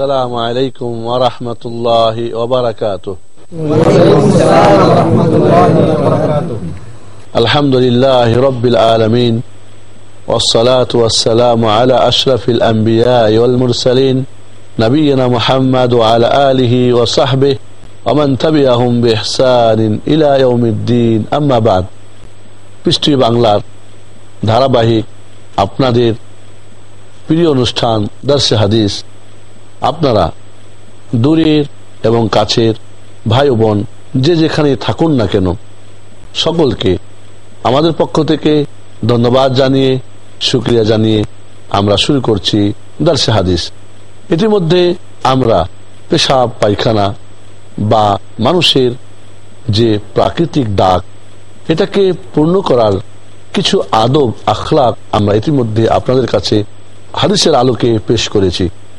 السلام عليكم ورحمة الله وبركاته الحمد لله رب العالمين والصلاة والسلام على أشرف الأنبياء والمرسلين نبينا محمد وعلى آله وصحبه ومن تبعهم بإحسان إلى يوم الدين أما بعد পৃষ্টি বাংলার ধারাবাহিক আপনাদের প্রিয় অনুষ্ঠান দর্শে হাদিস আপনারা দূরের এবং কাছের ভাই বোন, যে যেখানে থাকুন না কেন, সকলকে আমাদের পক্ষ থেকে ধন্যবাদ জানিয়ে সুক্রিয়া জানিয়ে আমরা শুরু করছি দর্শে হাদিস। ইতিমধ্যে আমরা পেশাব, পায়খানা বা মানুষের যে প্রাকৃতিক ডাক, এটাকে পূর্ণ করার কিছু আদব আখলাক আমরা ইতিমধ্যে আপনাদের কাছে হাদিসের আলোকে পেশ করেছি।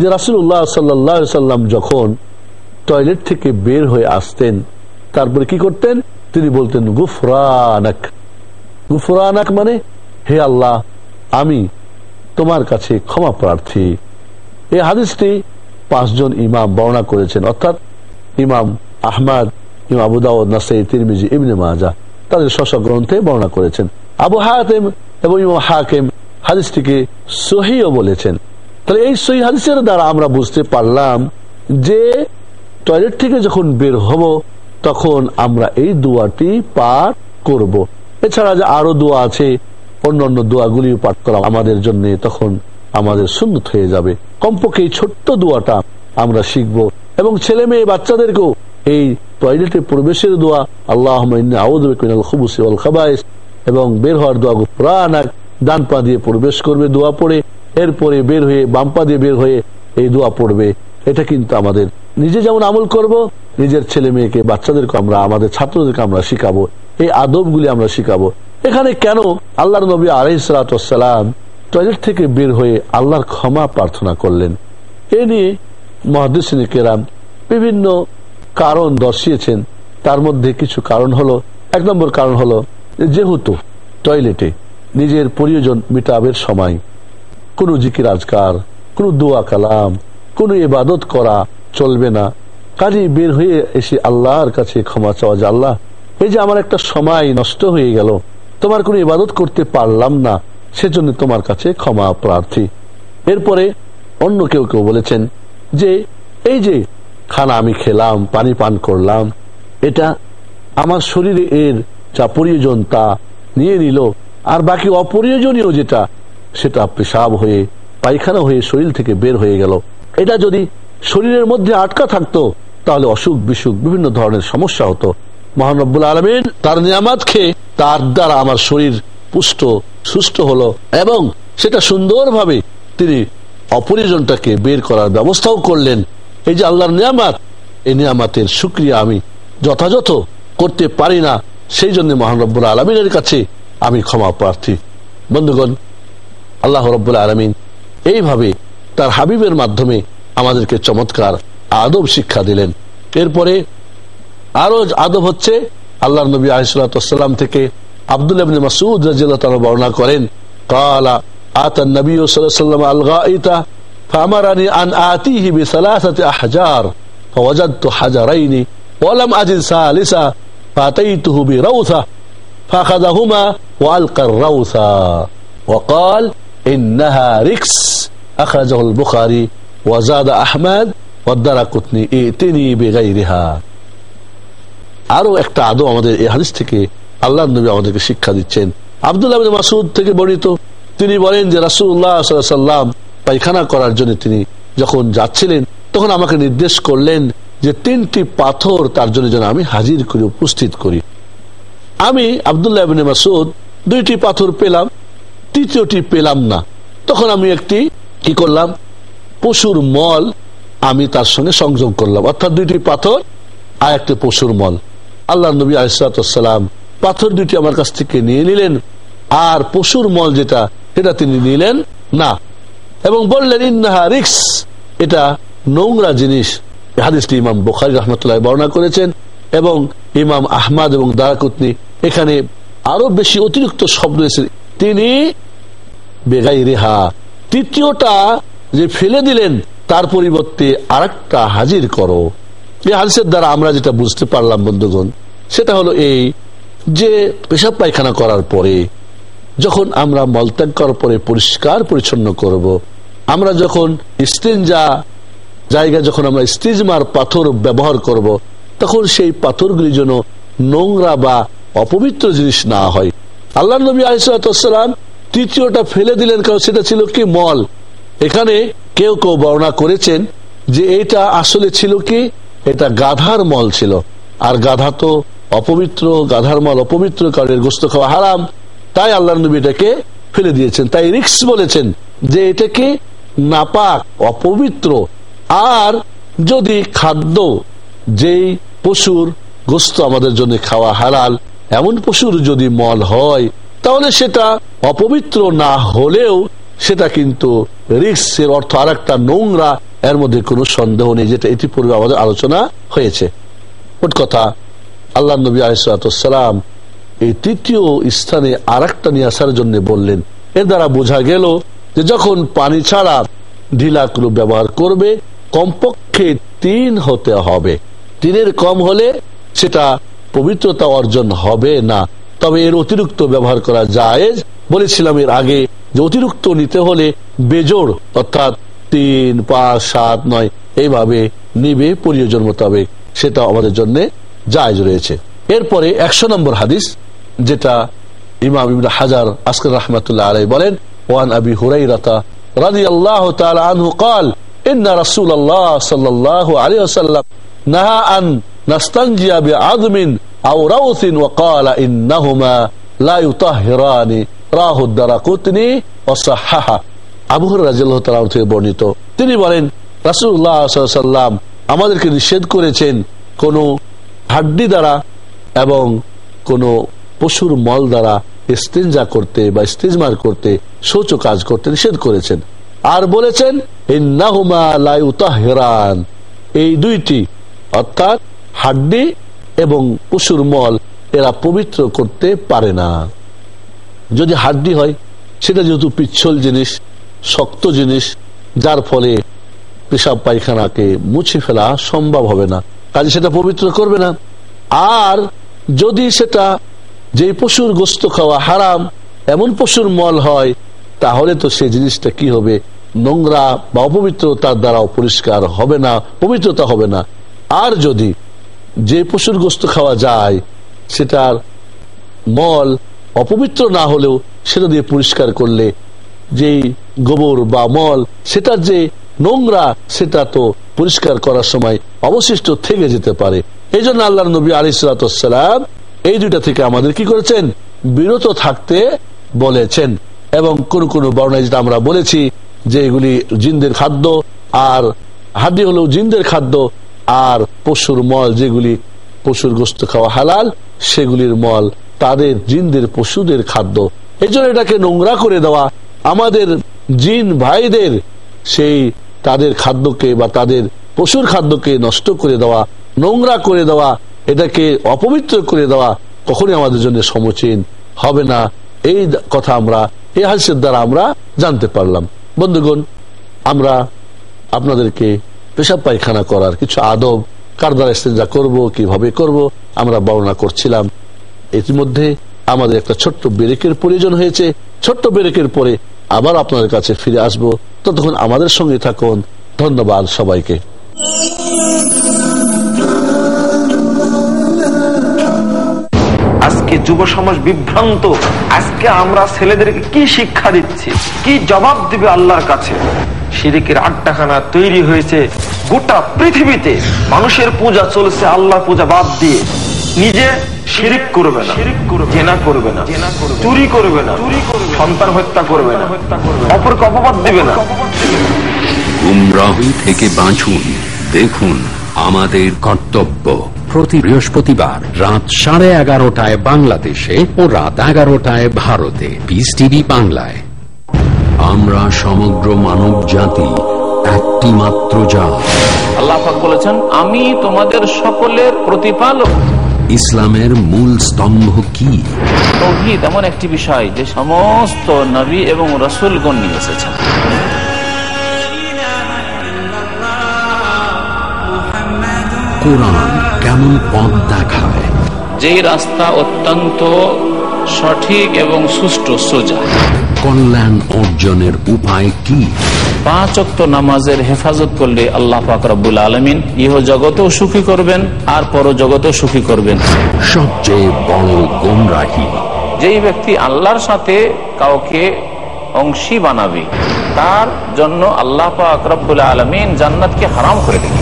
যে রাসূলুল্লাহ সাল্লাল্লাহু আলাইহি সাল্লাম যখন টয়লেট থেকে বের হয়ে আসতেন, তারপরে কি করতেন? তিনি বলতেন, গুফরানাক। গুফরানাক মানে হে আল্লাহ, আমি তোমার কাছে ক্ষমা প্রার্থী। এই হাদিসটি পাঁচজন ইমাম বর্ণনা করেছেন, অর্থাৎ ইমাম আহমাদ, ইমাম আবুদাউদ নাসাই, তিরমিজি, ইবনে মাজা তাদের শশ গ্রন্থে বর্ণনা করেছেন। আবু হাতেম এবং ইমাম হাকেম হাদিসটিকে সহিও বলেছেন। তাহলে এই সহি হাদিসের দ্বারা আমরা বুঝতে পারলাম যে টয়লেট থেকে যখন বের হব, তখন আমরা এই দোয়াটি পাঠ করব। এছাড়া যে আরও দোয়া আছে, অন্যান্য দোয়াগুলি পাঠ করা আমাদের জন্য তখন আমাদের সুন্নত হয়ে যাবে কমপক্ষে এই ছোট্ট দোয়াটা আমরা শিখব এবং ছেলে মেয়ে বাচ্চাদেরকেও এই টয়লেটে প্রবেশের দোয়া আল্লাহ এবং বের হওয়ার দোয়া পুরানাক ডান পা দিয়ে প্রবেশ করবে দোয়া পড়ে এরপরে বের হয়ে, বাম পা দিয়ে বের হয়ে এই দোয়া পড়বে। এটা কিন্তু আমাদের নিজে যেমন আমল করব, নিজের ছেলে মেয়েকে, বাচ্চাদেরকে আমরা, আমাদের ছাত্রদেরকে আমরা শিখাবো। এই আদবগুলি আমরা শিখাবো। এখানে কেন আল্লাহর নবী আলহিসাম টয়লেট থেকে বের হয়ে আল্লাহর ক্ষমা প্রার্থনা করলেন। এ নিয়ে মহাদিসিন কেরাম বিভিন্ন কারণ দর্শিয়েছেন। তার মধ্যে কিছু কারণ হলো, এক নম্বর কারণ হলো, যেহেতু টয়লেটে নিজের প্রয়োজন মিটাবের সময় কোনো জিকির আজকার, কোনো দোয়া কালাম, কোনো ইবাদত করা চলবে না। কাজে বের হয়ে এসে আল্লাহর কাছে ক্ষমা চাওয়া যে, আল্লাহ, এই যে আমার একটা সময় নষ্ট হয়ে গেল, তোমার কোনো ইবাদত করতে পারলাম না, সেজন্য তোমার কাছে ক্ষমা প্রার্থী। এরপরে অন্য কেউ কেউ বলেছেন যে, এই যে খানা আমি খেলাম, পানি পান করলাম, এটা আমার শরীরে এর যা প্রয়োজন তা নিয়ে নিল, আর বাকি অপ্রয়োজনীয় যেটা সেটা পেশাব হয়ে, পায়খানা হয়ে শরীর থেকে বের হয়ে গেল। এটা যদি শরীরের মধ্যে আটকা থাকতো, তাহলে অসুখ বিসুখ বিভিন্ন ধরনের সমস্যা হতো। মহানব্বুল আলমিন তার নিয়ামাত খেয়ে তার দ্বারা আমার শরীর পুষ্ট, সুস্থ হলো এবং সেটা সুন্দরভাবে তিনি অপরিজনটাকে বের করার ব্যবস্থাও করলেন। এই যে আল্লাহর নিয়ামাত, এই নিয়ামাতের সুক্রিয়া আমি যথাযথ করতে পারি না। সেই জন্য মহানব্বুল আলমিনের কাছে আমি ক্ষমা প্রার্থী। বন্ধুগণ আল্লাহ রব্বুল আলমিন এইভাবে তার হাবিবের মাধ্যমে আমাদেরকে চমৎকার আদব শিক্ষা দিলেন এরপরে আরো আদব হচ্ছে আল্লাহ নবী আলিসাল্লাম থেকে আব্দুল মাসুদ রাজিয়াল বর্ণনা করেন কালা আতা নবী সাল্লাম আলগা فأمرني أن آتيه بثلاثة أحجار فوجدت حجرين ولم أجد ثالثا فأتيته بروثة فأخذهما وألقى الروثة وقال إنها ركس أخرجه البخاري وزاد أحمد والدرقطني ائتني بغيرها আরো একটা আদৌ আমাদের এই হাদিস থেকে আল্লাহ নবী আমাদেরকে শিক্ষা দিচ্ছেন আবদুল্লাহ মাসুদ থেকে বর্ণিত তিনি বলেন যে রাসুল্লাহ সাল্লাম পায়খানা করার জন্য তিনি যখন যাচ্ছিলেন তখন আমাকে নির্দেশ করলেন যে তিনটি পাথর তার জন্য যেন আমি হাজির করি উপস্থিত করি আমি আবদুল্লাহ মাসুদ দুইটি পাথর পেলাম তৃতীয়টি পেলাম না। তখন আমি একটি কি করলাম? পশুর মল আমি তার সঙ্গে সংযোগ করলাম। অর্থাৎ দুইটি পাথর আর একটি পশুর মল। আল্লাহ নবী আলিসালাম পাথর দুটি আমার কাছ থেকে নিয়ে নিলেন আর পশুর মল যেটা, সেটা তিনি নিলেন না। এবং বললেন, ইন্নাহা রিক্স। এটা নোংরা জিনিস। হাদিসটি ইমাম বোখারি রহমতুল্লাহ বর্ণনা করেছেন এবং ইমাম আহমাদ এবং দারাকুতনি এখানে আরও বেশি অতিরিক্ত শব্দ এসে তিনি বেগাই রেহা তৃতীয়টা যে ফেলে দিলেন, তার পরিবর্তে আর হাজির করো এই হাদিসের দ্বারা আমরা যেটা বুঝতে পারলাম, বন্ধুগণ, সেটা হলো এই যে পেশাব পায়খানা করার পরে, যখন আমরা মলত্যাগ করার পরে পরিষ্কার পরিচ্ছন্ন করব। আমরা যখন স্টেঞ্জা জায়গা যখন আমরা স্টিজমার পাথর ব্যবহার করব। তখন সেই পাথরগুলি যেন নোংরা বা অপবিত্র জিনিস না হয় আল্লাহ নবী আলিসাল্লাম তৃতীয়টা ফেলে দিলেন, কারণ সেটা ছিল কি? মল। এখানে কেউ কেউ বর্ণনা করেছেন যে এটা আসলে ছিল কি? এটা গাধার মল ছিল। আর গাধা তো অপবিত্র, গাধার মল অপবিত্র কারণের গোস্ত খাওয়া হারাম। তাই আল্লাহ নবী এটাকে ফেলে দিয়েছেন। তাই রিক্স বলেছেন যে এটাকে নাপাক, অপবিত্র। আর যদি খাদ্য, যেই পশুর গোস্ত আমাদের জন্য খাওয়া হালাল এমন পশুর যদি মল হয়, তাহলে সেটা অপবিত্র না হলেও সেটা কিন্তু রিক্সের অর্থ আর একটা নোংরা, এর মধ্যে কোনো সন্দেহ নেই, যেটা ইতিপূর্বে আমাদের আলোচনা হয়েছে। কথা, আল্লাহ নবী আলিসালাম এই তৃতীয় স্থানে আর একটা নিয়ে আসার জন্য বললেন। এর দ্বারা বোঝা গেল যে যখন পানি ছাড়া ঢিলা কুলো ব্যবহার করবে, কমপক্ষে তিন হতে হবে। তিনের কম হলে সেটা পবিত্রতা অর্জন হবে না তবে এর অতিরিক্ত ব্যবহার করা যায় বলেছিলাম এর আগে যে অতিরিক্ত নিতে হলে বেজোড় অর্থাৎ তিন পাঁচ সাত নয় এইভাবে নিবে প্রয়োজন মোতাবেক সেটা আমাদের জন্য জায়জ রয়েছে এরপরে একশো নম্বর হাদিস যেটা ইমাম ইবরা হাজার আসকার রহমতুল্লাহ আলাই বলেন ওয়ান আবি হুরাইরাতা রাজি আল্লাহ আনহু قال إن رسول الله صلى الله عليه وسلم نهى أن نستنجي بعظم أو روث وقال إنهما لا يطهران রাহ الدرقطني وصححه আবু রাজিয়াল্লাহ তাআলা থেকে বর্ণিত তিনি বলেন রাসূলুল্লাহ সাল্লাল্লাহু আমাদেরকে নিষেধ করেছেন কোন হাড্ডি দ্বারা এবং কোন পশুর মল দ্বারা ইস্তেঞ্জা করতে বা ইস্তেজমার করতে শৌচ কাজ করতে নিষেধ করেছেন আর বলেছেন এই দুইটি অর্থাৎ হাড্ডি এবং পশুর মল এরা পবিত্র করতে পারে না। যদি হাড্ডি হয়, সেটা যেহেতু পিচ্ছল জিনিস, শক্ত জিনিস, যার ফলে পেশাব পায়খানাকে মুছে ফেলা সম্ভব হবে না। কাজে সেটা পবিত্র করবে না। আর যদি সেটা যে পশুর গোস্ত খাওয়া হারাম, এমন পশুর মল হয়, তাহলে তো সে জিনিসটা কি হবে? নোংরা বা অপবিত্র তার দ্বারা পরিষ্কার হবে না, পবিত্রতা হবে না। আর যদি যে পশুর গোস্ত খাওয়া যায়, সেটার মল অপবিত্র না হলেও সেটা দিয়ে পরিষ্কার করলে যেই গোবর বা মল সেটা যে নোংরা, সেটা তো পরিষ্কার করার সময় অবশিষ্ট থেকে যেতে পারে। এই জন্য আল্লাহ নবী আলিসালাম এই দুইটা থেকে আমাদের কি করেছেন? বিরত থাকতে বলেছেন। এবং কোন কোন বর্ণায় যেটা আমরা বলেছি যে এগুলি জিন্দের খাদ্য, আর হাড্ডি হলো জিন্দের খাদ্য আর পশুর মল যেগুলি পশুর গোস্ত খাওয়া হালাল, সেগুলির মল তাদের জিনদের পশুদের খাদ্য। এই জন্য এটাকে নোংরা করে দেওয়া আমাদের জিন ভাইদের সেই তাদের খাদ্যকে বা তাদের পশুর খাদ্যকে নষ্ট করে দেওয়া, নোংরা করে দেওয়া, এটাকে অপবিত্র করে দেওয়া কখনই আমাদের জন্য সমচীন হবে না। এই কথা আমরা, এই হাসের দ্বারা আমরা জানতে পারলাম। বন্ধুগণ, আমরা আপনাদেরকে পেশাব পায়খানা করার কিছু আদব, কার দ্বারা যা করব, কীভাবে করব, আমরা বর্ণনা করছিলাম। ইতিমধ্যে আমাদের একটা ছোট্ট ব্রেকের প্রয়োজন হয়েছে। ছোট্ট ব্রেকের পরে আবার আপনাদের কাছে ফিরে আসব। ততক্ষণ আমাদের সঙ্গে থাকুন। ধন্যবাদ সবাইকে। আজকে যুব সমাজ বিভ্রান্ত। আজকে আমরা ছেলেদেরকে কি শিক্ষা দিচ্ছি? কি জবাব দিবে আল্লাহর কাছে? সিরিকের আড্ডাখানা তৈরি হয়েছে গোটা পৃথিবীতে। মানুষের পূজা চলছে আল্লাহ পূজা বাদ দিয়ে। নিজে শিরিক করবে না জেনা করবে না চুরি করবে না সন্তান হত্যা করবে না অপরকে অপবাদ দিবে না। গুমরাহি থেকে বাঁচুন দেখুন আমাদের কর্তব্য। প্রতি বৃহস্পতিবার রাত সাড়ে এগারোটায় বাংলাদেশে ও রাত এগারোটায় ভারতে। পিস টিভি বাংলায়। আমরা সমগ্র মানব জাতি একটি মাত্র জাত। আল্লাহ বলেছেন আমি তোমাদের সকলের প্রতিপালক। ইসলামের মূল স্তম্ভ কি? তৌহিদ এমন একটি বিষয় যে সমস্ত নবী এবং রসুলগণ নিয়ে এসেছেন। কোরআন কেমন পথ দেখায়? যেই রাস্তা অত্যন্ত সঠিক এবং সুষ্ঠু সোজা। কল্যাণ অর্জনের উপায় কি? পাঁচ অক্ত নামাজের হেফাজত করলে আল্লাহ পাক রব্বুল আলমিন ইহ জগতেও সুখী করবেন আর পর জগতেও সুখী করবেন। সবচেয়ে বড় গোমরাহি। যেই ব্যক্তি আল্লাহর সাথে কাউকে অংশী বানাবে তার জন্য আল্লাহ পাক রব্বুল আলমিন জান্নাতকে হারাম করে দেবে।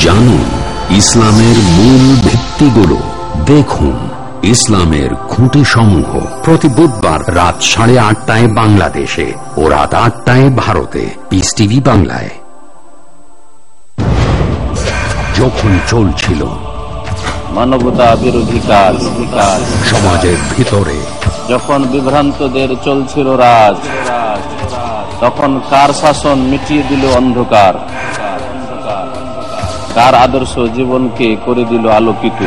জানুন ইসলামের মূল ভিত্তিগুলো। দেখুন। ইসলামের খুঁটি সমূহ প্রতি বুধবার রাত সাড়ে আটটায় বাংলাদেশে ও রাত আটটায় ভারতে। পিস টিভি বাংলায়। যখন চলছিল মানবতা বিরোধী কাজ সমাজের ভিতরে। যখন বিভ্রান্তদের চলছিল রাজ তখন কার শাসন মিটিয়ে দিল অন্ধকার? কার আদর্শ জীবনকে করে দিল আলোকিত।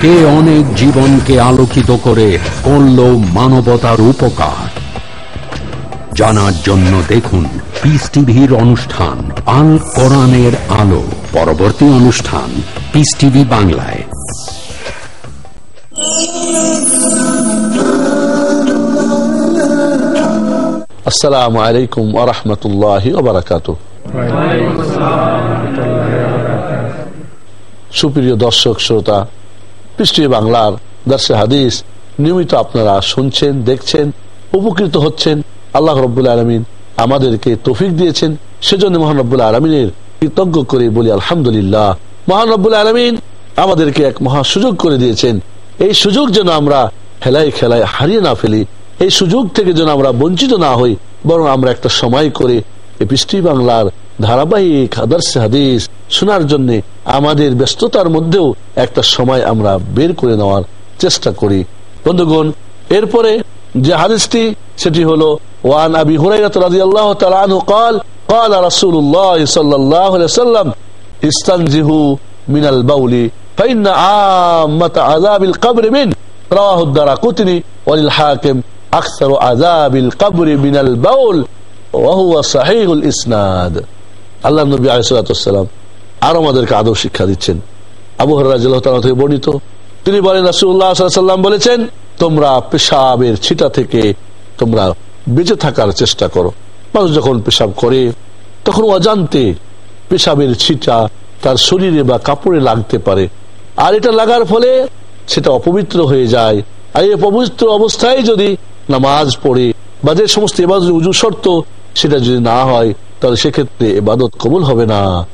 কে অনেক জীবনকে আলোকিত করে করল মানবতার উপকার? জানার জন্য দেখুন পিস টিভির অনুষ্ঠান আল কোরআনের আলো। পরবর্তী অনুষ্ঠান পিস টিভি বাংলায়। আসসালামু আলাইকুম ওবরাকাত সুপ্রিয় দর্শক, শ্রোতা, পৃষ্ঠীয় বাংলার দর্শে হাদিস নিয়মিত আপনারা শুনছেন, দেখছেন, উপকৃত হচ্ছেন। আল্লাহ রব্বুল আলমিন আমাদেরকে তৌফিক দিয়েছেন। সেজন্য মহানব্বুল আলমিনের কৃতজ্ঞ করে বলি, আলহামদুলিল্লাহ। মহানব্বুল আলমিন আমাদেরকে এক মহা সুযোগ করে দিয়েছেন। এই সুযোগ যেন আমরা খেলায় খেলায় হারিয়ে না ফেলি, এই সুযোগ থেকে যেন আমরা বঞ্চিত না হই, বরং আমরা একটা সময় করে এই পৃষ্টি বাংলার ধারাবাহিক আদর্শ হাদিস শোনার জন্য আমাদের ব্যস্ততার মধ্যেও একটা সময় আমরা বের করে নেওয়ার চেষ্টা করি বন্ধুগণ এরপরে যে হাদিসটি সেটি হলো ওয়ান আবি হুরাইরাত রাদিয়াল্লাহু তাআলা আনহু قال قال رسول الله صلى الله عليه وسلم استنزهوا من البول فإن عامة عذاب القبر منه رواه الدرقطني وللحاكم أكثر عذاب القبر من البول وهو صحيح الإسناد আল্লাহ নবী আলাইসালাম আর আমাদেরকে আদব শিক্ষা দিচ্ছেন। আবু হরাজ থেকে বর্ণিত। তিনি বলেন রাসুল্লাহ সাল্লাম বলেছেন, তোমরা পেশাবের ছিটা থেকে তোমরা বেঁচে থাকার চেষ্টা করো। মানুষ যখন পেশাব করে, তখন অজান্তে পেশাবের ছিটা তার শরীরে বা কাপড়ে লাগতে পারে। আর এটা লাগার ফলে সেটা অপবিত্র হয়ে যায়। আর এই অপবিত্র অবস্থায় যদি নামাজ পড়ে বা যে সমস্ত এবার উজু শর্ত সেটা যদি না হয় তাহলে সেক্ষেত্রে এবাদত কবুল হবে না।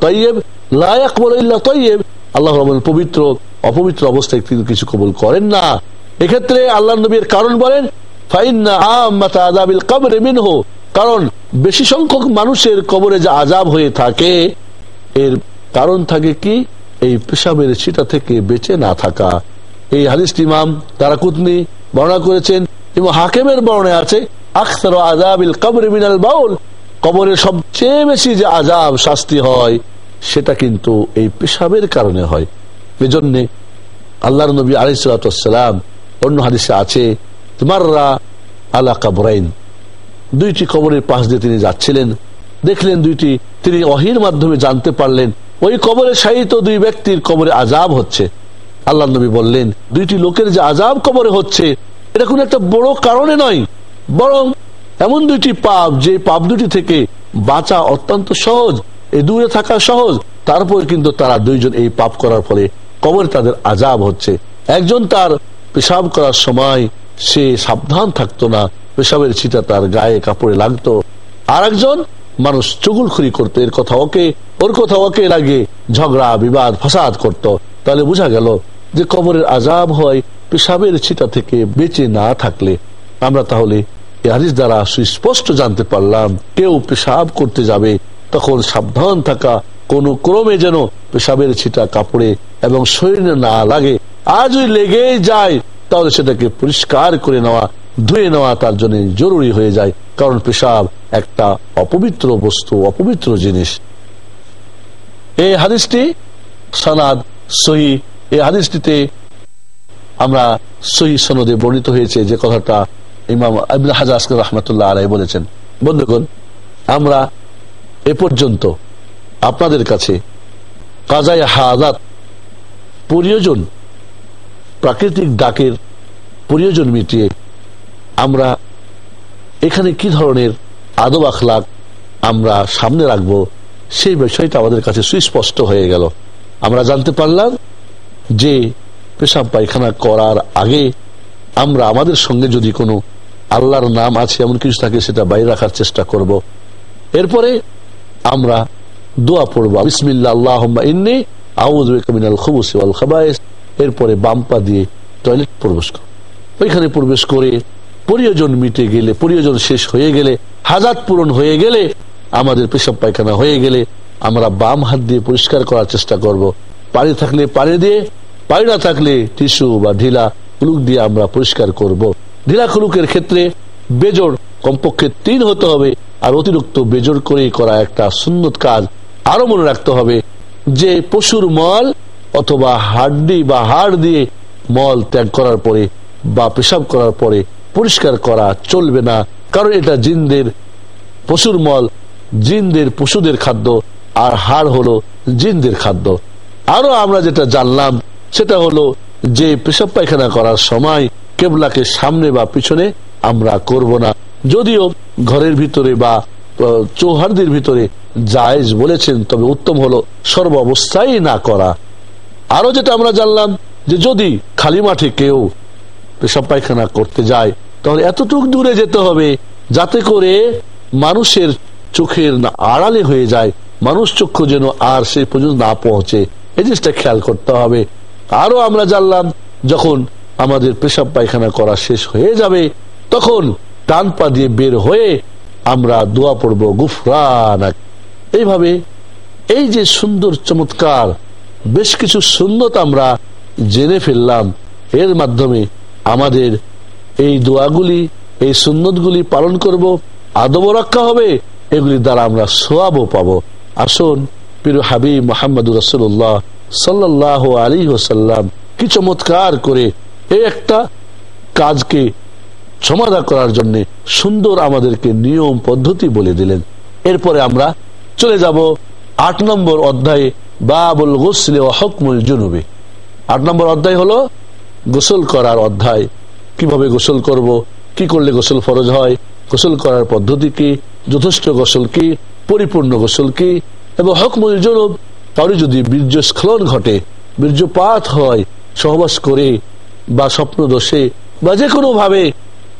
তৈব লায়াক তৈব আল্লাহ পবিত্র, অপবিত্র অবস্থায় কিছু কবুল করেন না। এক্ষেত্রে আল্লাহ নবীর কারণ বলেন কারণ বেশি সংখ্যক মানুষের কবরে যে আজাব হয়ে থাকে, এর কারণ থাকে কি? এই পেশাবের ছিটা থেকে বেঁচে না থাকা। এই হাদিস ইমাম তারা কুতনি বর্ণনা করেছেন। এবং হাকেমের বর্ণে আছে, আখতার আজাবিল কবর মিনাল বাউল। কবরের সবচেয়ে বেশি যে আজাব শাস্তি হয়, সেটা কিন্তু এই পেশাবের কারণে হয়। এজন্যে আল্লাহ নবী আলিসাল্লাম অন্য হাদিসে আছে তোমাররা আলা কাবরাইন। দুইটি কবরের পাশ দিয়ে তিনি যাচ্ছিলেন। দেখলেন দুইটি, তিনি অহির মাধ্যমে জানতে পারলেন, ওই কবরে শাহিত দুই ব্যক্তির কবরে আজাব হচ্ছে। আল্লাহ নবী বললেন, দুইটি লোকের যে আজাব কবরে হচ্ছে, এটা কোন একটা বড় কারণে নয়, বরং এমন দুইটি পাপ, যে পাপ দুটি থেকে বাঁচা অত্যন্ত সহজ এই দূরে থাকা সহজ। তারপর কিন্তু তারা দুইজন এই পাপ করার ফলে কবরে তাদের আজাব হচ্ছে। একজন তার পেশাব করার সময় সে সাবধান থাকতো না, পেশাবের ছিটা তার গায়ে কাপড়ে লাগতো। আর একজন মানুষ চুগুলখুরি করতো, এর কথা ওকে, ওর কথা ওকে লাগে ঝগড়া, বিবাদ, ফাসাদ করত। তাহলে বোঝা গেল যে কবরের আজাব হয় পেশাবের ছিটা থেকে বেঁচে না থাকলে। আমরা তাহলে এই হাদিস দ্বারা সুস্পষ্ট জানতে পারলাম, কেউ পেশাব করতে যাবে, তখন সাবধান থাকা কোন ক্রমে যেন পেশাবের ছিটা কাপড়ে এবং শরীরে না লাগে আর যদি লেগে যায়, তাহলে সেটাকে পরিষ্কার করে নেওয়া, ধুয়ে নেওয়া তার জন্য জরুরি হয়ে যায়, কারণ পেশাব একটা অপবিত্র বস্তু, অপবিত্র জিনিস। এই হাদিসটি সনাদ সহি, এই হাদিসটিতে আমরা সহি সনদে বর্ণিত হয়েছে যে কথাটা ইমাম আবুল হাজার রহমতুল্লাহ আলাই বলেছেন, বন্ধুগণ, আমরা এ পর্যন্ত আপনাদের কাছে কাজায় হাজাত প্রাকৃতিক ডাকের প্রয়োজন মিটিয়ে আমরা এখানে কি ধরনের আদব আখলাক আমরা সামনে রাখব, সেই বিষয়টা আমাদের কাছে সুস্পষ্ট হয়ে গেল। আমরা জানতে পারলাম যে পেশাব পায়খানা করার আগে আমরা আমাদের সঙ্গে যদি কোনো আল্লাহর নাম আছে, এমন কিছু থাকে সেটা বাইরে রাখার চেষ্টা করব। এরপরে আমরা দোয়া পড়ব বিসমিল্লা আল্লাহ ইন্নি এরপরে বাম্পা দিয়ে টয়লেট প্রবেশ করব ওইখানে প্রবেশ করে প্রয়োজন মিটে গেলে, প্রয়োজন শেষ হয়ে গেলে, হাজাত পূরণ হয়ে গেলে, আমাদের পেশাব পায়খানা হয়ে গেলে আমরা বাম হাত দিয়ে পরিষ্কার করার চেষ্টা করব। পানি থাকলে পানি দিয়ে পানি না থাকলে টিস্যু বা ঢিলা কুলুক দিয়ে আমরা পরিষ্কার করব। ঢিলা কুলুকের ক্ষেত্রে বেজর কমপক্ষে তিন হতে হবে, আর অতিরিক্ত বেজর করে করা একটা সুন্নত কাজ। আরও মনে রাখতে হবে যে পশুর মল অথবা হাড্ডি বা হাড় দিয়ে মল ত্যাগ করার পরে বা পেশাব করার পরে পরিষ্কার করা চলবে না, কারণ এটা জিনদের পশুর মল, জিনদের পশুদের খাদ্য, আর হাড় হলো জিনদের খাদ্য। আরও আমরা যেটা জানলাম, সেটা হলো যে পেশাব পায়খানা করার সময় কেবলাকে সামনে বা পিছনে আমরা করব না। যদিও ঘরের ভিতরে বা চৌহার্দির ভিতরে জায়েজ বলেছেন, তবে উত্তম হলো সর্ব অবস্থায় না করা। আরও যেটা আমরা জানলাম, যে যদি খালি মাঠে কেউ পেশাব পায়খানা করতে যায়, তাহলে এতটুক দূরে যেতে হবে, যাতে করে মানুষের চোখের আড়ালে হয়ে যায়, মানুষ চক্ষু যেন আর সে পর্যন্ত না পৌঁছে। এই জিনিসটা খেয়াল করতে হবে। আরও আমরা জানলাম, যখন আমাদের পেশাব পায়খানা করা শেষ হয়ে যাবে, তখন ডান পা দিয়ে বের হয়ে আমরা দোয়া পড়ব গুফরান এইভাবে এই যে সুন্দর, চমৎকার, বেশ কিছু সুন্নত আমরা জেনে ফেললাম, এর মাধ্যমে আমাদের এই দোয়াগুলি, এই সুন্নতগুলি পালন করব আদব রক্ষা হবে এগুলি দ্বারা আমরা সোয়াবও পাব। আসুন, পিরু হাবিব মোহাম্মদ রসুল্লাহ সাল্লাহ আলী ওসাল্লাম কি চমৎকার করে এই একটা কাজকে সমাধা করার জন্য সুন্দর আমাদেরকে নিয়ম পদ্ধতি বলে দিলেন। এরপরে আমরা চলে যাব আট নম্বর অধ্যায়ে বাবুল গোসলে ও হকমুল জুনুবে। আট নম্বর অধ্যায় হলো গোসল করার অধ্যায়। কীভাবে গোসল করব? কি করলে গোসল ফরজ হয়? গোসল করার পদ্ধতি কি? যথেষ্ট গোসল কি? পরিপূর্ণ গোসল কি? এবং হকমুল জনুব কারও যদি বীর্য স্খলন ঘটে, বীর্যপাত হয়, সহবাস করে বা স্বপ্ন দোষে বা যে কোনো ভাবে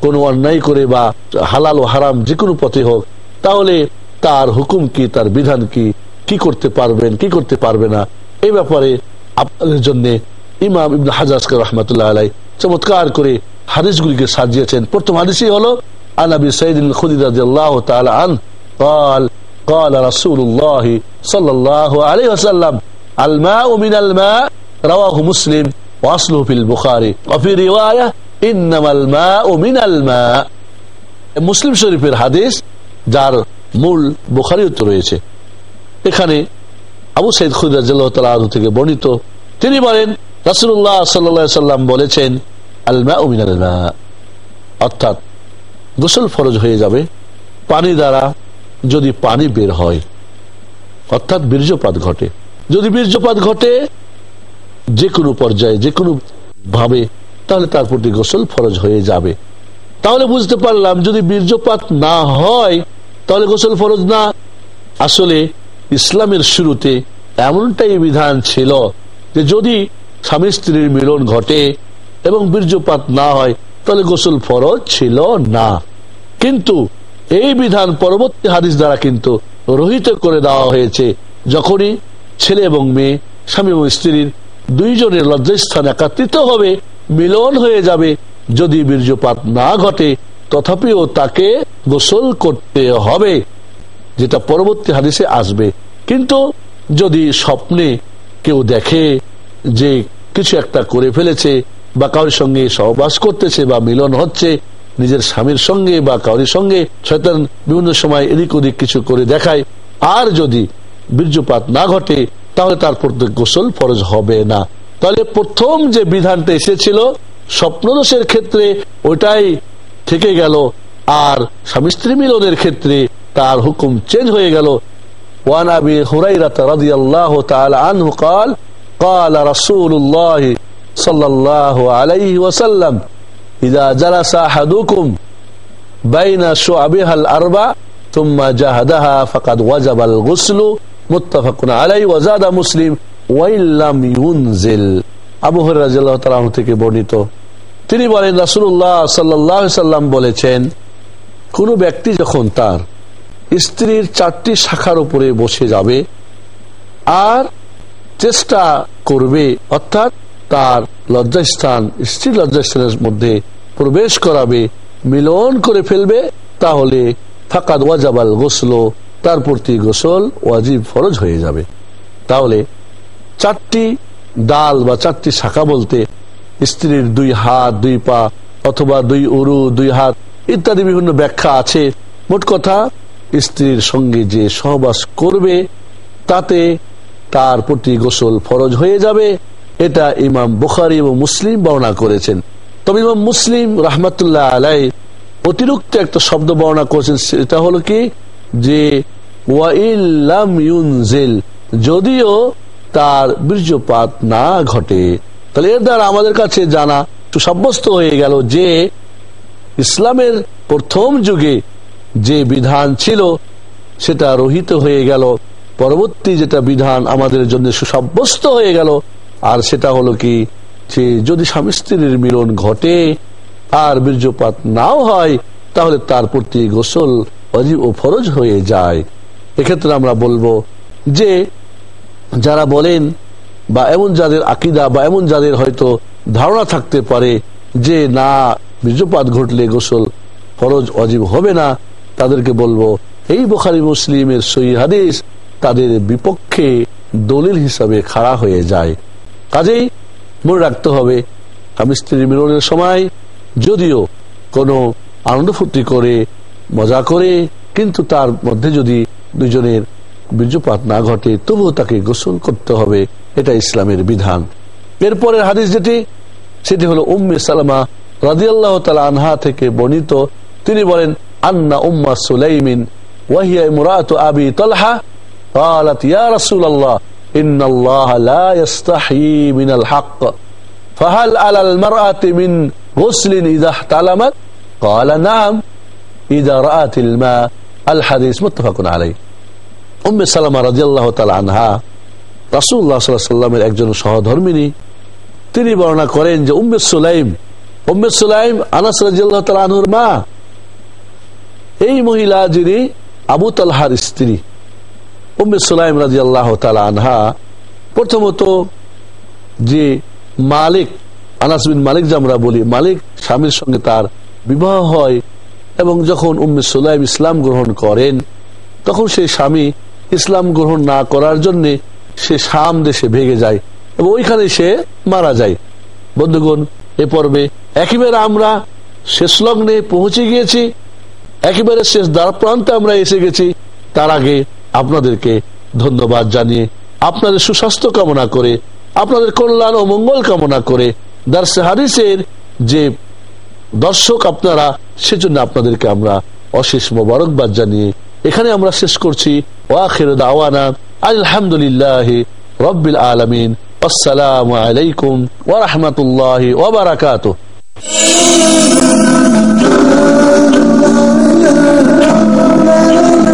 কোনো অন্যায় করে বা হালাল ও হারাম যে কোনো পথে হোক তাহলে তার হুকুম কি তার বিধান কি কি করতে পারবেন কি করতে পারবে না এই ব্যাপারে আপনাদের জন্য ইমাম ইবন হাজাজকর রহমতুল্লাহ আলাই চমৎকার করে হাদিসগুলিকে সাজিয়েছেন প্রথম হাদিসই হলো আনাবি সঈদিন খুদিদ রাদিয়াল্লাহু তাআলা আন قال قال رسول الله صلى الله عليه وسلم الماء من الماء رواه مسلم واصله في البخاري وفي روايه انما الماء من الماء মুসলিম শরীফের হাদিস যার মূল বুখারিতে রয়েছে এখানে আবু সাইদ খুদার থেকে বর্ণিত তিনি বলেন রাসুল্লাহ সাল্লাম বলেছেন আলমা উমিনা অর্থাৎ গোসল ফরজ হয়ে যাবে পানি দ্বারা যদি পানি বের হয় অর্থাৎ বীর্যপাত ঘটে যদি বীর্যপাত ঘটে যে কোনো পর্যায়ে, যে কোনো ভাবে, তাহলে তার প্রতি গোসল ফরজ হয়ে যাবে। তাহলে বুঝতে পারলাম, যদি বীর্যপাত না হয়, তাহলে গোসল ফরজ না। আসলে ইসলামের শুরুতে এমনটাই বিধান ছিল যে যদি স্বামী স্ত্রীর মিলন ঘটে এবং বীর্যপাত না হয়, তাহলে গোসল ফরজ ছিল না। কিন্তু এই বিধান পরবর্তী হাদিস দ্বারা কিন্তু রহিত করে দেওয়া হয়েছে, যখনই ছেলে এবং মেয়ে, স্বামী এবং স্ত্রীর দুইজনের লজ্জাস্থান একাত্রিত হবে, মিলন হয়ে যাবে। যদি বীর্যপাত না ঘটে, তথাপিও তাকে গোসল করতে হবে, যেটা পরবর্তী হাদিসে আসবে। কিন্তু যদি স্বপ্নে কেউ দেখে যে কিছু একটা করে ফেলেছে বা কারোর সঙ্গে সহবাস করতেছে বা মিলন হচ্ছে, নিজের স্বামীর সঙ্গে বা কারোর সঙ্গে বিভিন্ন সময় এদিক ওদিক কিছু করে দেখায়, আর যদি বীর্যপাত না ঘটে তাহলে তার প্রত্যেক গোসল ফরজ হবে না তাহলে প্রথম যে বিধানটা এসেছিল স্বপ্নদোষের ক্ষেত্রে ওটাই থেকে গেল আর স্বামী স্ত্রী মিলনের ক্ষেত্রে তার হুকুম চেঞ্জ হয়ে গেল وعن ابي هريره رضي الله تعالى عنه قال قال رسول الله صلى الله عليه وسلم اذا جلس احدكم بين شعبها الاربع ثم جهدها فقد وجب الغسل থেকে বর্ণিত। তিনি বলেন রাসুল্লাহ সাল্লাম বলেছেন ব্যক্তি যখন তার স্ত্রীর চারটি শাখার উপরে বসে যাবে আর চেষ্টা করবে, অর্থাৎ তার লজ্জাস্থান, স্ত্রীর লজ্জাস্থানের মধ্যে প্রবেশ করাবে, মিলন করে ফেলবে, তাহলে ফাকাদ ওয়াজাবাল গোসলো তার প্রতি গোসল ওয়াজিব ফরজ হয়ে যাবে। তাহলে চারটি ডাল বা চারটি শাখা বলতে স্ত্রীর দুই হাত, দুই পা অথবা দুই উরু, দুই হাত ইত্যাদি বিভিন্ন ব্যাখ্যা আছে। মোট কথা, স্ত্রীর সঙ্গে যে সহবাস করবে, তাতে তার প্রতি গোসল ফরজ হয়ে যাবে। এটা ইমাম বুখারি এবং মুসলিম বর্ণনা করেছেন। তবে ইমাম মুসলিম রহমতুল্লাহ আলাই অতিরিক্ত একটা শব্দ বর্ণনা করেছেন, সেটা হলো কি? যে যদিও তার বীর্যপাত না ঘটে, তাহলে এর দ্বারা আমাদের কাছে জানা সাব্যস্ত হয়ে গেল যে ইসলামের প্রথম যুগে যে বিধান ছিল, সেটা রহিত হয়ে গেল। পরবর্তী যেটা বিধান আমাদের জন্য সুসাব্যস্ত হয়ে গেল, আর সেটা হলো কি? যে যদি স্বামী স্ত্রীর মিলন ঘটে আর বীর্যপাত নাও হয়, তাহলে তার প্রতি গোসল অজীব ও ফরজ হয়ে যায়। এক্ষেত্রে আমরা বলব যে, যারা বলেন বা এমন যাদের আকিদা বা এমন যাদের হয়তো ধারণা থাকতে পারে যে, না, বীর্যপাত ঘটলে গোসল ফরজ অজীব হবে না, তাদেরকে বলব, এই বোখারি মুসলিমের সই হাদিস তাদের বিপক্ষে দলিল হিসাবে খাড়া হয়ে যায়। কাজেই মনে রাখতে হবে স্বামী স্ত্রী মিলনের সময় যদিও কোনো আনন্দ ফুর্তি করে, মজা করে, কিন্তু তার মধ্যে যদি দুজনের বীর্যপাত না ঘটে তবুও তাকে গোসল করতে হবে এটা ইসলামের বিধান এরপরের হাদিস যেটি সেটি হলো উম্মে সালামা রাজিয়াল্লাহ তালা আনহা থেকে বর্ণিত তিনি বলেন আন্না উম্মা সুলাইমিন ওয়াহিয়া মুরাত আবি তলহা قالت يا رسول الله إن الله لا يستحيي من الحق فهل على المرأة من غسل إذا احتلمت قال نعم إذا رأت الماء আল হাদিস মোত্তফাকুন আলাই উম্মে সালামা রাজি আল্লাহ আনহা রাসুল্লাহ সাল্লামের একজন সহধর্মিনী, তিনি বর্ণনা করেন যে উম্মে সুলাইম উম্মে সুলাইম আনাস রাজি আল্লাহ আনহুর মা। এই মহিলা যিনি আবু তালহার স্ত্রী, উম্মে সুলাইম রাজি আল্লাহ আনহা প্রথমত যে মালিক আনাসবিন মালিক যে আমরা বলি, মালিক স্বামীর সঙ্গে তার বিবাহ হয় এবং যখন উম্মে সুলাইম ইসলাম গ্রহণ করেন, তখন সেই স্বামী ইসলাম গ্রহণ না করার জন্য সে শাম দেশে ভেগে যায় এবং ওইখানে সে মারা যায়। বন্ধুগণ, এ পর্বে একেবারে আমরা শেষ লগ্নে পৌঁছে গিয়েছি, একেবারে শেষ দ্বার প্রান্তে আমরা এসে গেছি। তার আগে আপনাদেরকে ধন্যবাদ জানিয়ে আপনাদের সুস্বাস্থ্য কামনা করে, আপনাদের কল্যাণ ও মঙ্গল কামনা করে দার্সে হারিসের যে দর্শক আপনারা সেজন্য আপনাদেরকে আমরা অশেষ মোবারকবাদ জানিয়ে এখানে আমরা শেষ করছি। আলহামদুলিল্লাহ রবিল আলমিন। আসসালাম আলাইকুম ওরহমতুল্লাহ ওবরাকাত Oh,